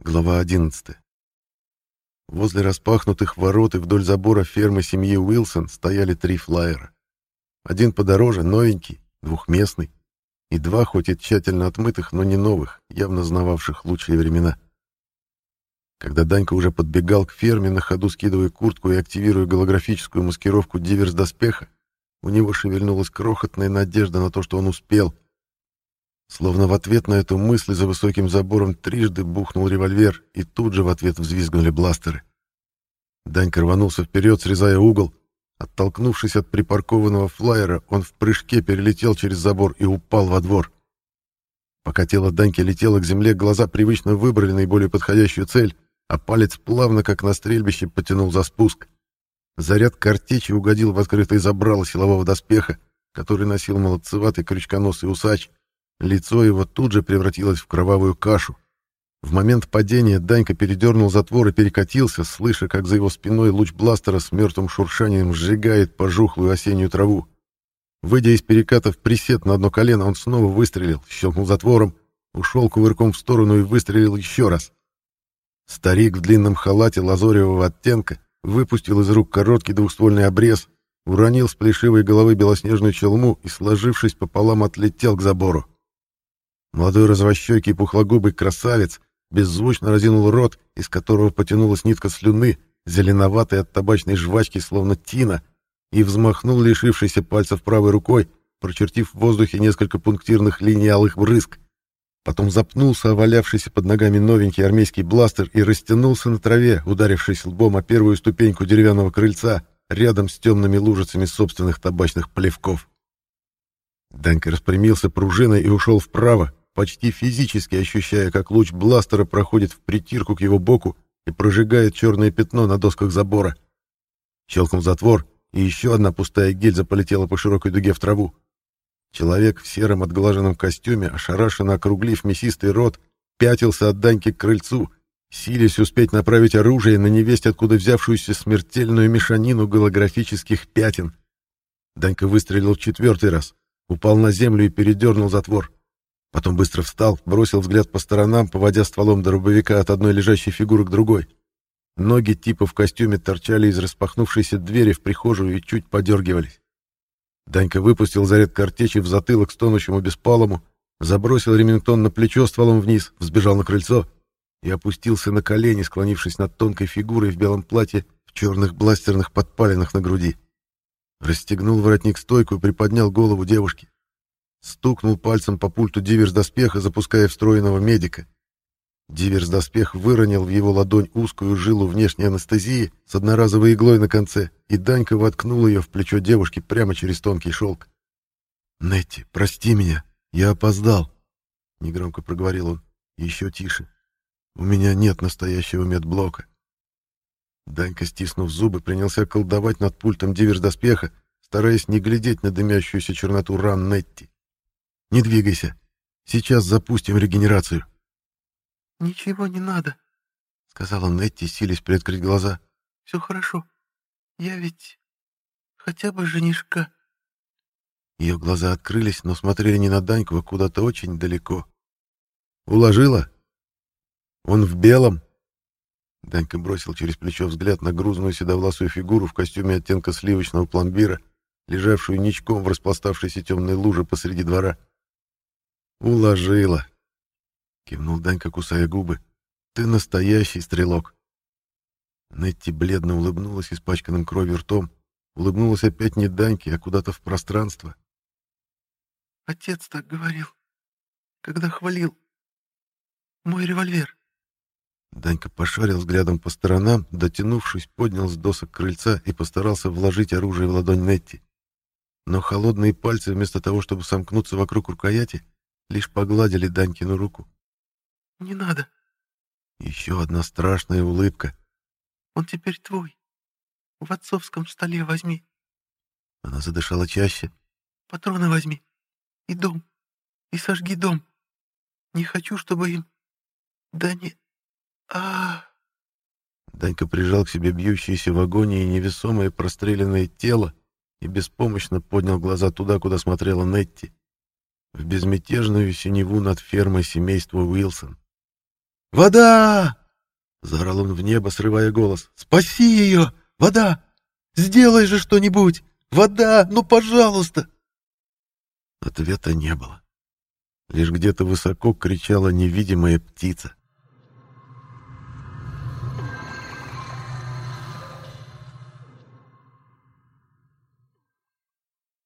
Глава 11. Возле распахнутых ворот и вдоль забора фермы семьи Уилсон стояли три флайера. Один подороже, новенький, двухместный, и два, хоть и тщательно отмытых, но не новых, явно знававших лучшие времена. Когда Данька уже подбегал к ферме, на ходу скидывая куртку и активируя голографическую маскировку диверс-доспеха, у него шевельнулась крохотная надежда на то, что он успел — Словно в ответ на эту мысль за высоким забором трижды бухнул револьвер, и тут же в ответ взвизгнули бластеры. Данька рванулся вперед, срезая угол. Оттолкнувшись от припаркованного флайера, он в прыжке перелетел через забор и упал во двор. Пока тело Даньки летело к земле, глаза привычно выбрали наиболее подходящую цель, а палец плавно, как на стрельбище, потянул за спуск. Заряд картечи угодил в открытое забрало силового доспеха, который носил молодцеватый крючконосый усач, Лицо его тут же превратилось в кровавую кашу. В момент падения Данька передернул затвор и перекатился, слыша, как за его спиной луч бластера с мертвым шуршанием сжигает пожухлую осеннюю траву. Выйдя из переката в присед на одно колено, он снова выстрелил, щелкнул затвором, ушел кувырком в сторону и выстрелил еще раз. Старик в длинном халате лазоревого оттенка выпустил из рук короткий двухствольный обрез, уронил с плешивой головы белоснежную челму и, сложившись пополам, отлетел к забору. Молодой развощекий пухлогубый красавец беззвучно разинул рот, из которого потянулась нитка слюны, зеленоватой от табачной жвачки, словно тина, и взмахнул лишившийся пальцев правой рукой, прочертив в воздухе несколько пунктирных линий алых брызг. Потом запнулся овалявшийся под ногами новенький армейский бластер и растянулся на траве, ударившись лбом о первую ступеньку деревянного крыльца, рядом с темными лужицами собственных табачных плевков. Данька распрямился пружиной и ушел вправо, почти физически ощущая, как луч бластера проходит в притирку к его боку и прожигает черное пятно на досках забора. Щелкнул затвор, и еще одна пустая гильза полетела по широкой дуге в траву. Человек в сером отглаженном костюме, ошарашенно округлив мясистый рот, пятился от Даньки к крыльцу, силясь успеть направить оружие на невесть, откуда взявшуюся смертельную мешанину голографических пятен. Данька выстрелил в четвертый раз, упал на землю и передернул затвор. Потом быстро встал, бросил взгляд по сторонам, поводя стволом дробовика от одной лежащей фигуры к другой. Ноги типа в костюме торчали из распахнувшейся двери в прихожую и чуть подергивались. Данька выпустил заряд картечи в затылок стонущему беспалому, забросил ремингтон на плечо стволом вниз, взбежал на крыльцо и опустился на колени, склонившись над тонкой фигурой в белом платье в черных бластерных подпалинах на груди. Расстегнул воротник стойку и приподнял голову девушки. Стукнул пальцем по пульту диверс-доспеха, запуская встроенного медика. Диверс-доспех выронил в его ладонь узкую жилу внешней анестезии с одноразовой иглой на конце, и Данька воткнул ее в плечо девушки прямо через тонкий шелк. «Нетти, прости меня, я опоздал», — негромко проговорил он, еще тише. «У меня нет настоящего медблока». Данька, стиснув зубы, принялся колдовать над пультом диверс-доспеха, стараясь не глядеть на дымящуюся черноту ран Нетти. Не двигайся. Сейчас запустим регенерацию. Ничего не надо, сказала Нетти, силясь приоткрыть глаза. Все хорошо. Я ведь хотя бы женишка. Ее глаза открылись, но смотрели не на Даньку, а куда-то очень далеко. Уложила? Он в белом? Данька бросил через плечо взгляд на грузную седовласую фигуру в костюме оттенка сливочного пломбира, лежавшую ничком в распластавшейся темной луже посреди двора. «Уложила», — кивнул Данька, кусая губы. «Ты настоящий стрелок». Нетти бледно улыбнулась испачканным кровью ртом, улыбнулась опять не Даньке, а куда-то в пространство. «Отец так говорил, когда хвалил. Мой револьвер». Данька пошарил взглядом по сторонам, дотянувшись, поднял с досок крыльца и постарался вложить оружие в ладонь Нетти. Но холодные пальцы, вместо того, чтобы сомкнуться вокруг рукояти, лишь погладили Данькину руку. «Не надо». Еще одна страшная улыбка. «Он теперь твой. В отцовском столе возьми». Она задышала чаще. «Патроны возьми. И дом. И сожги дом. Не хочу, чтобы им... Да не... а, Данька прижал к себе бьющееся в агонии невесомое простреленное тело и беспомощно поднял глаза туда, куда смотрела Нетти в безмятежную синеву над фермой семейства Уилсон. Вода!» Заорал он в небо, срывая голос. «Спаси ее! Вода! Сделай же что-нибудь! Вода! Ну, пожалуйста!» Ответа не было. Лишь где-то высоко кричала невидимая птица.